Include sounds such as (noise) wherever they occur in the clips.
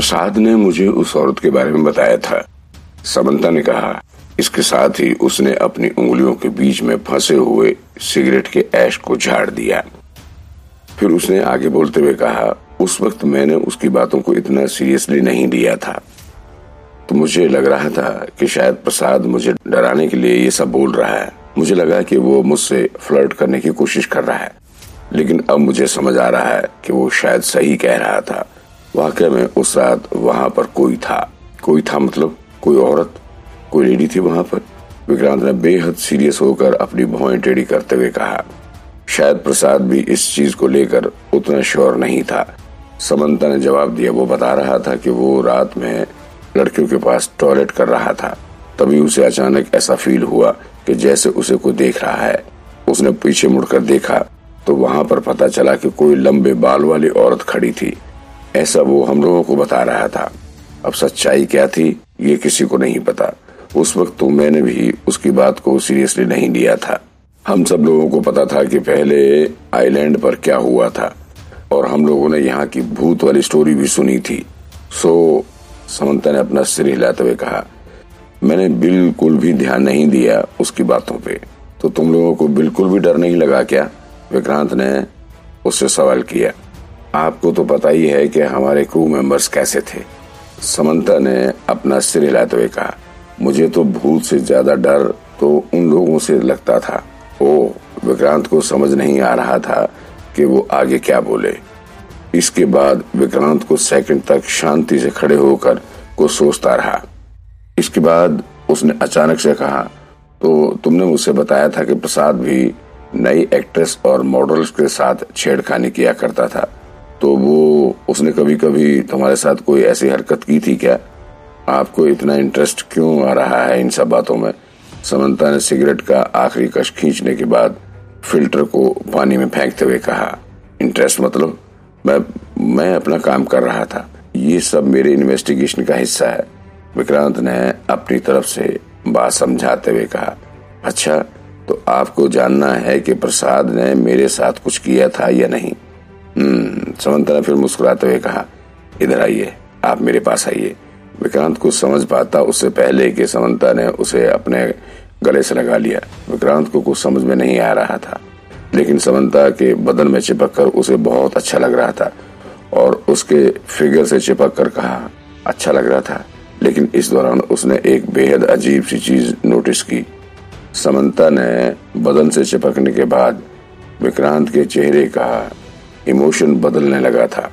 प्रसाद ने मुझे उस औरत के बारे में बताया था। समंता ने कहा, इसके साथ ही उसने अपनी उंगलियों के बीच में फंसे हुए सिगरेट के ऐश को झाड़ दिया। फिर उसने आगे बोलते हुए कहा, उस वक्त मैंने उसकी बातों को इतना सीरियसली नहीं लिया था। तो मुझे लग रहा था कि शायद प्रसाद मुझे डराने के लिए ये सब बोल रहा है। मुझे लगा कि वो मुझसे फ्लर्ट करने की कोशिश कर रहा है। लेकिन अब मुझे समझ आ रहा है कि वो शायद सही कह रहा था। वाकई में उस रात वहाँ पर कोई था। कोई था मतलब कोई औरत, कोई लेडी थी वहाँ पर। विक्रांत ने बेहद सीरियस होकर अपनी भौएँ टेढ़ी करते हुए कहा, शायद प्रसाद भी इस चीज़ को लेकर उतना श्योर नहीं था। समंता ने जवाब दिया, वो बता रहा था कि वो रात में लड़कियों के पास टॉयलेट कर रहा था। तभी उसे अचानक ऐसा फील हुआ कि जैसे उसे कोई देख रहा है। उसने पीछे मुड़कर देखा तो वहाँ पर पता चला कि कोई लंबे बाल वाली औरत खड़ी थी। ऐसा वो हम लोगों को बता रहा था। अब सच्चाई क्या थी, ये किसी को नहीं पता। उस वक्त तो मैंने भी उसकी बात को सीरियसली नहीं लिया था। हम सब लोगों को पता था कि पहले आइलैंड पर क्या हुआ था। और हम लोगों ने यहाँ की भूत वाली स्टोरी भी सुनी थी। सो, समंता ने अपना सिर हिलाते हुए कहा, मैंने बिल्कुल भी ध्यान नहीं दिया उसकी बातों पे। तो तुम लोगों को बिल्कुल भी डर नहीं लगा क्या? विक्रांत ने उससे सवाल किया। आपको तो पता ही है कि हमारे क्रू मेंबर्स कैसे थे। समंता ने अपना सिर हिलाते हुए कहा, मुझे तो भूत से ज़्यादा डर तो उन लोगों से लगता था। ओ विक्रांत को समझ नहीं आ रहा था कि वो आगे क्या बोले। इसके बाद विक्रांत को सेकंड तक शांति से खड़े होकर को सोचता रहा। इसके बाद उसने अचानक से कहा तो तुमने मुझसे बताया था कि प्रसाद भी नई एक्ट्रेस और मॉडल्स के साथ छेड़खानी किया करता था। तो वो उसने कभी कभी तुम्हारे साथ कोई ऐसी हरकत की थी क्या? आपको इतना इंटरेस्ट क्यों आ रहा है इन सब बातों में? समंता ने सिगरेट का आखिरी कश खींचने के बाद फ़िल्टर को पानी में फेंकते हुए कहा इंटरेस्ट मतलब? मैं मैं अपना काम कर रहा था। ये सब मेरे इन्वेस्टिगेशन का हिस्सा है। विक्रांत ने अपनी तरफ़ से बात समझाते हुए कहा अच्छा तो आपको जानना है कि प्रसाद ने मेरे साथ कुछ किया था या नहीं? समंता ने फिर मुस्कुराते हुए कहा, इधर आइए, आप मेरे पास आइए। विक्रांत कुछ समझ पाता उससे पहले कि समंता ने उसे अपने गले से लगा लिया। विक्रांत को कुछ समझ में नहीं आ रहा था, लेकिन समंता के बदन में चिपक कर उसे बहुत अच्छा लग रहा था और उसके फिगर से चिपक कर कहा अच्छा लग रहा था। लेकिन इस दौरान उसने एक बेहद अजीब सी चीज़ नोटिस की। समंता ने बदन से चिपकने के बाद विक्रांत के चेहरे का इमोशन बदलने लगा था,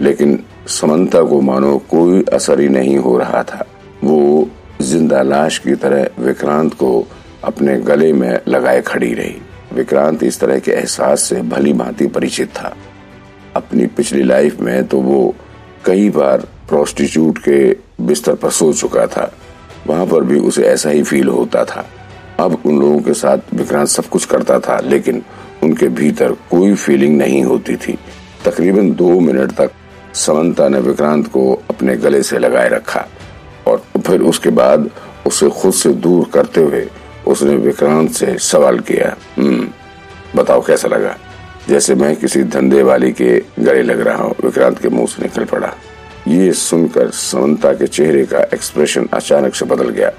लेकिन समंता को मानो कोई असर ही नहीं हो रहा था। वो ज़िंदा लाश की तरह विक्रांत को अपने गले में लगाए खड़ी रही। विक्रांत इस तरह के एहसास से भली भांति परिचित था। अपनी पिछली लाइफ में तो वो कई बार प्रोस्टिट्यूट के बिस्तर पर सो चुका था। वहाँ पर भी उसे ऐसा ही फील होता था। अब उन लोगों के साथ विक्रांत सब कुछ करता था, लेकिन उनके भीतर कोई फीलिंग नहीं होती थी। तकरीबन दो मिनट तक समंता ने विक्रांत को अपने गले से लगाए रखा और फिर उसके बाद उसे खुद से दूर करते हुए उसने विक्रांत से सवाल किया हम्म बताओ कैसा लगा? जैसे मैं किसी धंधे वाली के गले लग रहा हूँ। विक्रांत के मुँह से निकल पड़ा। ये सुनकर समंता के चेहरे का एक्सप्रेशन अचानक से बदल गया।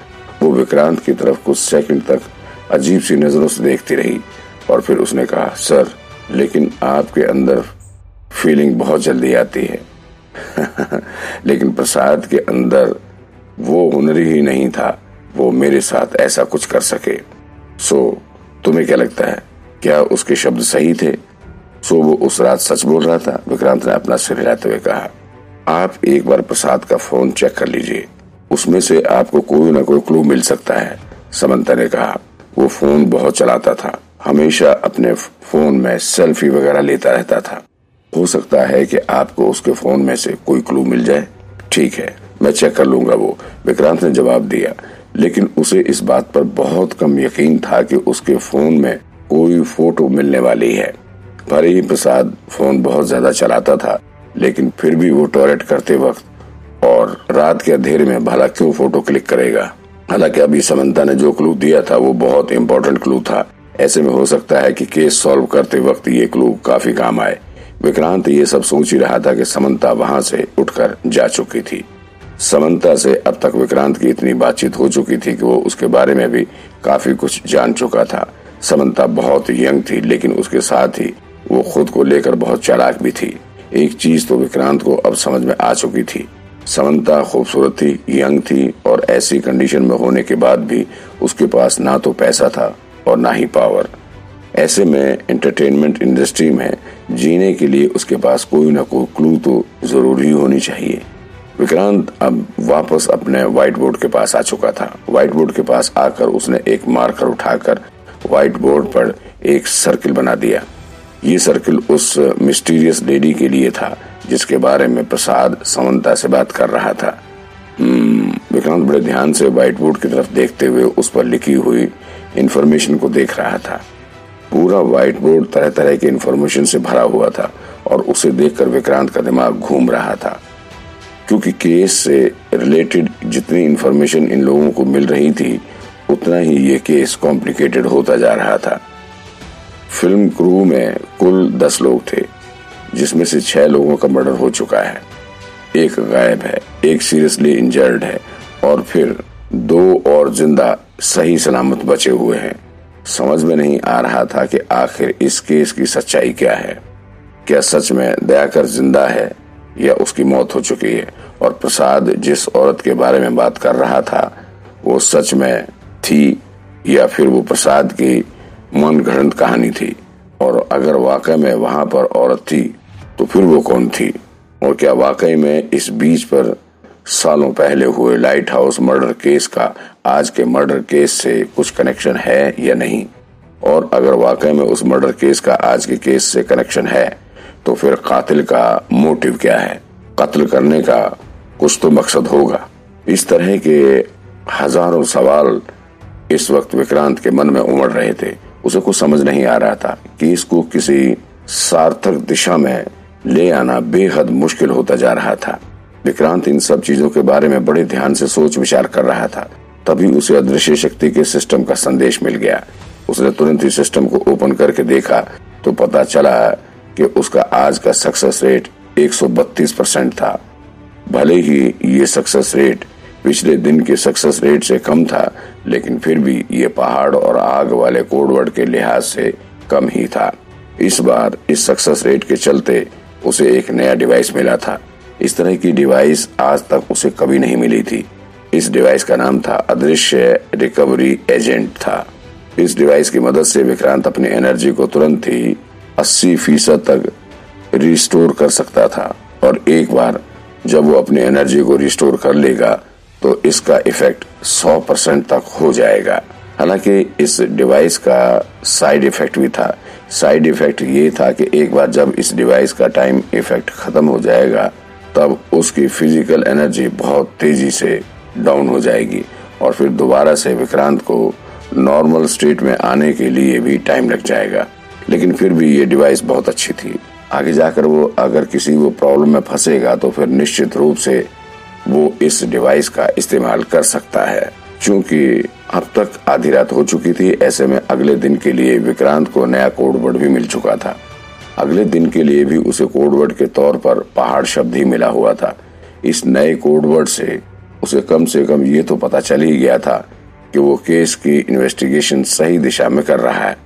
वो विक्रांत की तरफ़ कुछ सेकंड तक अजीब सी नज़रों से देखती रही। और फिर उसने कहा, सर, लेकिन आपके अंदर फीलिंग बहुत जल्दी आती है. (laughs) लेकिन प्रसाद के अंदर वो हुनरी ही नहीं था। वो मेरे साथ ऐसा कुछ कर सके। सो तुम्हें क्या लगता है? क्या उसके शब्द सही थे? सो वो उस रात सच बोल रहा था? विक्रांत ने अपना सिर हिलाते हुए कहा, आप एक बार प्रसाद का फ़ोन चेक कर लीजिए। उसमें से आपको कोई ना कोई क्लू मिल सकता है। समंता ने कहा, वो फ़ोन बहुत चलाता था। हमेशा अपने फ़ोन में सेल्फी वगैरह लेता रहता था। हो सकता है कि आपको उसके फ़ोन में से कोई क्लू मिल जाए। ठीक है, मैं चेक कर लूँगा वो। विक्रांत ने जवाब दिया, लेकिन उसे इस बात पर बहुत कम यकीन था कि उसके फ़ोन में कोई फ़ोटो मिलने वाली है। भले ही प्रसाद फ़ोन बहुत ज़्यादा चलाता था, लेकिन फिर भी वो टॉयलेट करते वक्त और रात के अंधेरे में भला क्यों फ़ोटो क्लिक करेगा? हालाँकि अभी समंता ने जो क्लू दिया था, वो बहुत इम्पोर्टेंट क्लू था। ऐसे में हो सकता है कि केस सॉल्व करते वक्त ये क्लू काफ़ी काम आए। विक्रांत ये सब सोच ही रहा था कि समंता वहाँ से उठकर जा चुकी थी। समंता से अब तक विक्रांत की इतनी बातचीत हो चुकी थी कि वो उसके बारे में भी काफ़ी कुछ जान चुका था। समंता बहुत यंग थी, लेकिन उसके साथ ही वो खुद को लेकर बहुत चालाक भी थी। एक चीज़ तो विक्रांत को अब समझ में आ चुकी थी। समंता खूबसूरत थी यंग थी और ऐसी कंडीशन में होने के बाद भी उसके पास ना तो पैसा था और ना ही पावर ऐसे में एंटरटेनमेंट इंडस्ट्री में जीने के लिए उसके पास कोई ना कोई क्लू तो ज़रूर ही होनी चाहिए। विक्रांत अब वापस अपने व्हाइट बोर्ड के पास आ चुका था। व्हाइट बोर्ड के पास आकर उसने एक मार्कर उठाकर व्हाइट बोर्ड पर एक सर्किल बना दिया। ये सर्किल उस मिस्टीरियस लेडी के लिए था जिसके बारे में प्रसाद समंता से बात कर रहा था। हम्म, विक्रांत बड़े ध्यान से व्हाइट बोर्ड की तरफ़ देखते हुए उस पर लिखी हुई इन्फॉर्मेशन को देख रहा था। पूरा व्हाइट बोर्ड तरह तरह के इन्फॉर्मेशन से भरा हुआ था और उसे देखकर विक्रांत का दिमाग घूम रहा था। क्योंकि केस से रिलेटेड जितनी इन्फॉर्मेशन इन लोगों को मिल रही थी, उतना ही ये केस कॉम्प्लिकेटेड होता जा रहा था। फ़िल्म क्रू में कुल दस लोग थे, जिसमें से छह लोगों का मर्डर हो चुका है। एक गायब है, एक सीरियसली इंजर्ड है और फिर दो और ज़िंदा सही सलामत बचे हुए हैं। समझ में नहीं आ रहा था कि आखिर इस केस की सच्चाई क्या है। क्या सच में दयाकर ज़िंदा है या उसकी मौत हो चुकी है? और प्रसाद जिस औरत के बारे में बात कर रहा था, वो सच में थी या फिर वो प्रसाद की मन घड़ंत कहानी थी? और अगर वाकई में वहाँ पर औरत थी तो फिर वो कौन थी? और क्या वाकई में इस बीच पर सालों पहले हुए लाइट हाउस मर्डर केस का आज के मर्डर केस से कुछ कनेक्शन है या नहीं? और अगर वाकई में उस मर्डर केस का आज के केस से कनेक्शन है तो फिर कातिल का मोटिव क्या है? कत्ल करने का कुछ तो मकसद होगा। इस तरह के हज़ारों सवाल इस वक्त विक्रांत के मन में उमड़ रहे थे। उसे कुछ समझ नहीं आ रहा था कि इसको किसी सार्थक दिशा में ले आना बेहद मुश्किल होता जा रहा था। विक्रांत इन सब चीज़ों के बारे में बड़े ध्यान से सोच विचार कर रहा था। तभी उसे अदृश्य शक्ति के सिस्टम का संदेश मिल गया। उसने तुरंत ही सिस्टम को ओपन करके देखा तो पता चला कि उसका आज का सक्सेस रेट 132 परसेंट था। भले ही ये सक्सेस रेट पिछले दिन के सक्सेस रेट से कम था, लेकिन फिर भी ये पहाड़ और आग वाले कोडवर्ड के लिहाज से कम ही था। इस बार इस सक्सेस रेट के चलते उसे एक नया डिवाइस मिला था। इस तरह की डिवाइस आज तक उसे कभी नहीं मिली थी। इस डिवाइस का नाम था अदृश्य रिकवरी एजेंट था। इस डिवाइस की मदद से विक्रांत अपनी एनर्जी को तुरंत ही 80 फ़ीसद तक रिस्टोर कर सकता था। और एक बार जब वो अपनी एनर्जी को रिस्टोर कर लेगा तो इसका इफ़ेक्ट 100 परसेंट तक हो जाएगा। हालाँकि इस डिवाइस का साइड इफ़ेक्ट भी था। साइड इफ़ेक्ट ये था कि एक बार जब इस डिवाइस का टाइम इफ़ेक्ट खत्म हो जाएगा तब उसकी फ़िज़िकल एनर्जी बहुत तेज़ी से डाउन हो जाएगी और फिर दोबारा से विक्रांत को नॉर्मल स्टेट में आने के लिए भी टाइम लग जाएगा। लेकिन फिर भी ये डिवाइस बहुत अच्छी थी। आगे जाकर वो अगर किसी वो प्रॉब्लम में फंसेगा तो फिर निश्चित रूप से वो इस डिवाइस का इस्तेमाल कर सकता है। क्योंकि अब तक आधी रात हो चुकी थी, ऐसे में अगले दिन के लिए विक्रांत को नया कोडवर्ड भी मिल चुका था। अगले दिन के लिए भी उसे कोडवर्ड के तौर पर पहाड़ शब्द ही मिला हुआ था। इस नए कोडवर्ड से उसे कम से कम ये तो पता चल ही गया था कि वो केस की इन्वेस्टिगेशन सही दिशा में कर रहा है।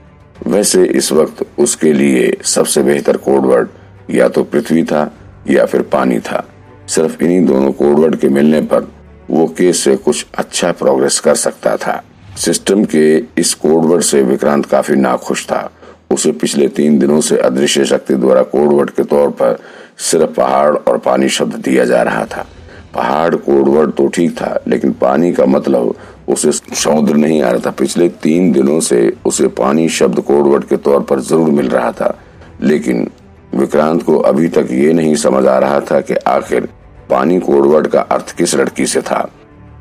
वैसे इस वक्त उसके लिए सबसे बेहतर कोडवर्ड या तो पृथ्वी था या फिर पानी था। सिर्फ़ इन्हीं दोनों कोडवर्ड के मिलने पर वो केस से कुछ अच्छा प्रोग्रेस कर सकता था। सिस्टम के इस कोडवर्ड से विक्रांत काफ़ी नाखुश था। उसे पिछले तीन दिनों से अदृश्य शक्ति द्वारा कोडवर्ड के तौर पर सिर्फ़ पहाड़ और पानी शब्द दिया जा रहा था। पहाड़ कोडवर्ड तो ठीक था, लेकिन पानी का मतलब उसे समुद्र नहीं आ रहा था। पिछले तीन दिनों से उसे पानी शब्द कोडवर्ड के तौर पर ज़रूर मिल रहा था। लेकिन विक्रांत को अभी तक ये नहीं समझ आ रहा था कि आखिर पानी कोडवर्ड का अर्थ किस लड़की से था।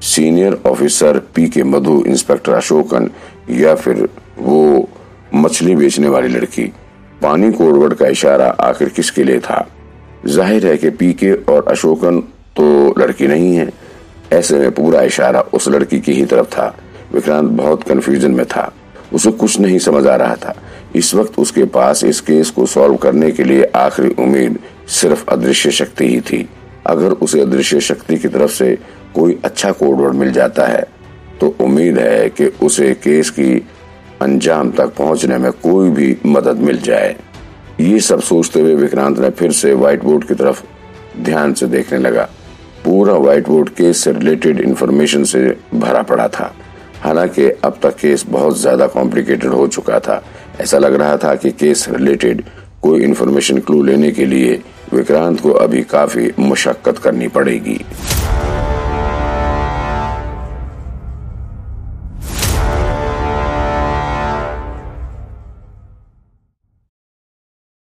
सीनियर ऑफिसर पी के मधु, इंस्पेक्टर अशोकन या फिर वो मछली बेचने वाली लड़की। पानी कोडवर्ड का इशारा आखिर किसके लिए था? ज़ाहिर है कि पीके और अशोकन तो लड़की नहीं है। ऐसे में पूरा इशारा उस लड़की की ही तरफ़ था। विक्रांत बहुत कंफ्यूजन में था। उसे कुछ नहीं समझ आ रहा था। इस वक्त उसके पास इस केस को सॉल्व करने के लिए आखिरी उम्मीद सिर्फ़ अदृश्य शक्ति ही थी। अगर उसे अदृश्य शक्ति की तरफ़ से कोई अच्छा कोडवर्ड मिल जाता है तो उम्मीद है कि उसे केस की अंजाम तक पहुँचने में कोई भी मदद मिल जाए। ये सब सोचते हुए विक्रांत ने फिर से व्हाइट बोर्ड की तरफ़ ध्यान से देखने लगा। पूरा व्हाइट बोर्ड केस से रिलेटेड इन्फॉर्मेशन से भरा पड़ा था। हालाँकि अब तक केस बहुत ज़्यादा कॉम्प्लिकेटेड हो चुका था। ऐसा लग रहा था कि केस रिलेटेड कोई इन्फॉर्मेशन क्लू लेने के लिए विक्रांत को अभी काफ़ी मुशक्कत करनी पड़ेगी।